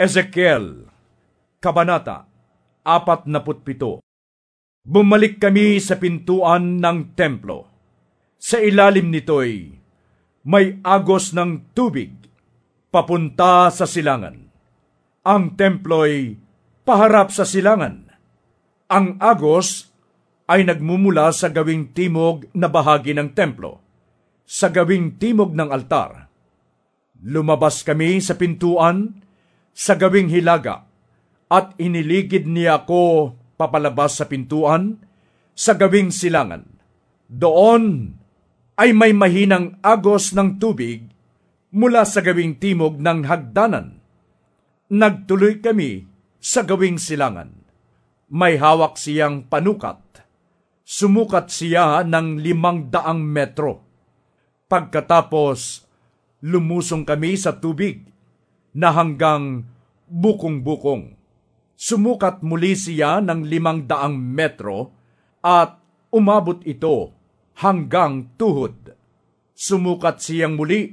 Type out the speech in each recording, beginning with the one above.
Ezekiel, Kabanata 47 Bumalik kami sa pintuan ng templo. Sa ilalim nito'y may agos ng tubig papunta sa silangan. Ang templo'y paharap sa silangan. Ang agos ay nagmumula sa gawing timog na bahagi ng templo, sa gawing timog ng altar. Lumabas kami sa pintuan sa gawing hilaga at iniligid niya ako papalabas sa pintuan sa gawing silangan. Doon ay may mahinang agos ng tubig mula sa gawing timog ng hagdanan. Nagtuloy kami sa gawing silangan. May hawak siyang panukat. Sumukat siya ng limang daang metro. Pagkatapos, lumusong kami sa tubig na hanggang bukong-bukong. Sumukat muli siya ng limang daang metro at umabot ito hanggang tuhod. Sumukat siyang muli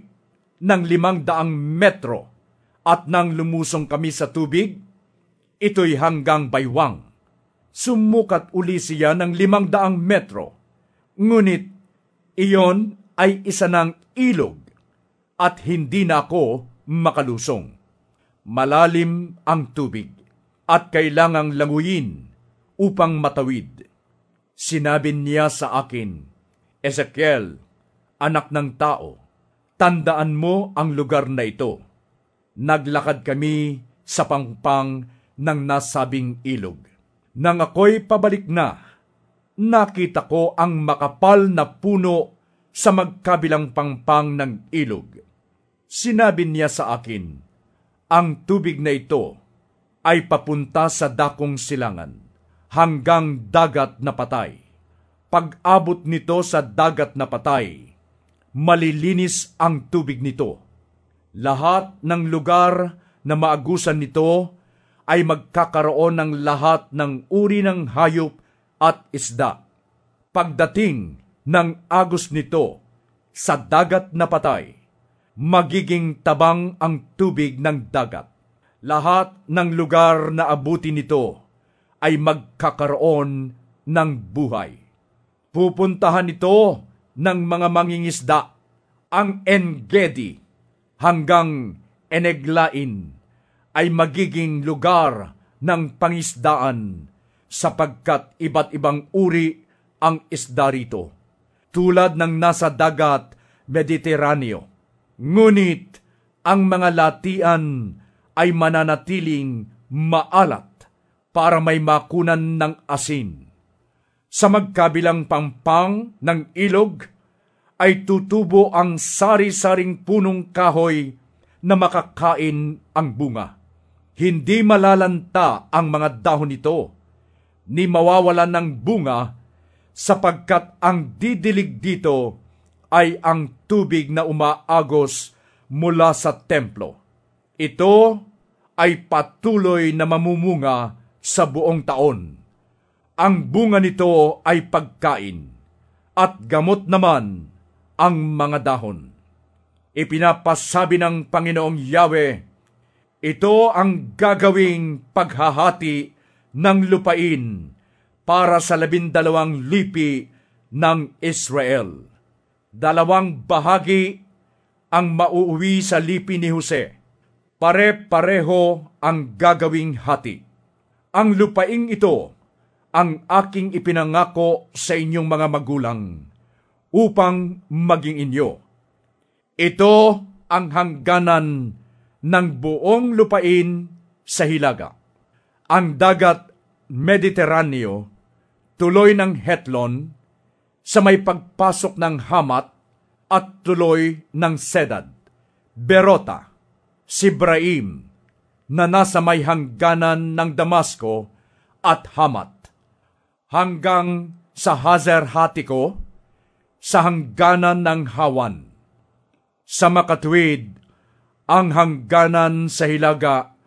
ng limang daang metro at nang lumusong kami sa tubig, ito'y hanggang baywang. Sumukat uli siya ng limang daang metro. Ngunit iyon ay isa ng ilog at hindi na ako makalusong. Malalim ang tubig at kailangang languyin upang matawid. Sinabi niya sa akin, Ezekiel, anak ng tao, tandaan mo ang lugar na ito. Naglakad kami sa pangpang ng nasabing ilog. Nang ako'y pabalik na, nakita ko ang makapal na puno sa magkabilang pangpang ng ilog. Sinabi niya sa akin, ang tubig na ito ay papunta sa dakong silangan hanggang dagat na patay. Pag-abot nito sa dagat na patay, malilinis ang tubig nito. Lahat ng lugar na maagusan nito ay magkakaroon ng lahat ng uri ng hayop at isda. Pagdating ng agos nito sa dagat na patay, magiging tabang ang tubig ng dagat. Lahat ng lugar na abutin nito ay magkakaroon ng buhay. Pupuntahan ito ng mga mangingisda, ang Engedi hanggang Eneglain ay magiging lugar ng pangisdaan sapagkat iba't ibang uri ang isda rito, tulad ng nasa dagat Mediteraneo Ngunit ang mga latian ay mananatiling maalat para may makunan ng asin. Sa magkabilang pangpang ng ilog ay tutubo ang sari-saring punong kahoy na makakain ang bunga. Hindi malalanta ang mga dahon nito, ni mawawalan ng bunga sapagkat ang didilig dito ay ang tubig na umaagos mula sa templo. Ito ay patuloy na mamumunga sa buong taon. Ang bunga nito ay pagkain, at gamot naman ang mga dahon. Ipinapasabi ng Panginoong Yahweh, ito ang gagawing paghahati ng lupain para sa labindalawang lipi ng Israel dalawang bahagi ang mauuwi sa lipi ni Jose. Pare-pareho ang gagawing hati. Ang lupaing ito ang aking ipinangako sa inyong mga magulang upang maging inyo. Ito ang hangganan ng buong lupain sa Hilaga. Ang dagat Mediteraneo, tuloy ng Hetlon, sa may pagpasok ng Hamat at tuloy ng Sedad, Berota, Sibraim, na nasa may hangganan ng Damasco at Hamat, hanggang sa Hazer Hatiko, sa hangganan ng Hawan. Sa makatwid, ang hangganan sa Hilaga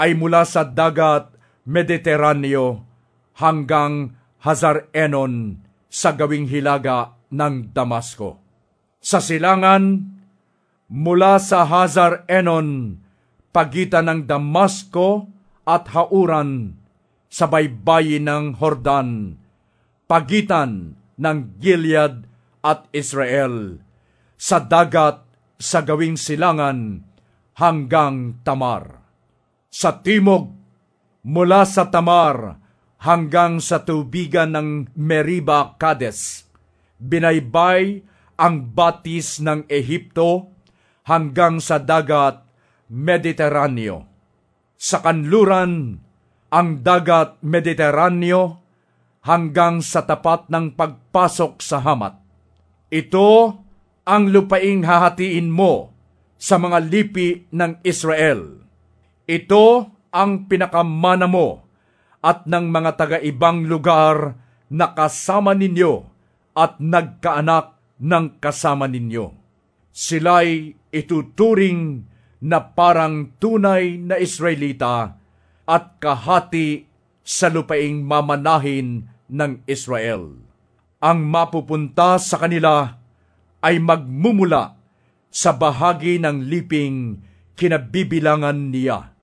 ay mula sa dagat Mediteraneo hanggang Hazar Enon sa gawing hilaga ng Damasco. Sa silangan, mula sa Hazar Enon pagitan ng Damasco at Hauran sa baybayin ng Hordan, pagitan ng Gilead at Israel, sa dagat sa gawing silangan hanggang Tamar. Sa timog, mula sa Tamar hanggang sa tubigan ng Meriba Kades, binaybay ang batis ng Ehipto hanggang sa dagat Mediteraneo. Sa kanluran, ang dagat Mediteraneo hanggang sa tapat ng pagpasok sa Hamat. Ito ang lupaing hahatiin mo sa mga lipi ng Israel. Ito ang pinakamana mo at ng mga taga-ibang lugar na kasama ninyo at nagkaanak ng kasama ninyo. Sila'y ituturing na parang tunay na Israelita at kahati sa lupaing mamanahin ng Israel. Ang mapupunta sa kanila ay magmumula sa bahagi ng liping kinabibilangan niya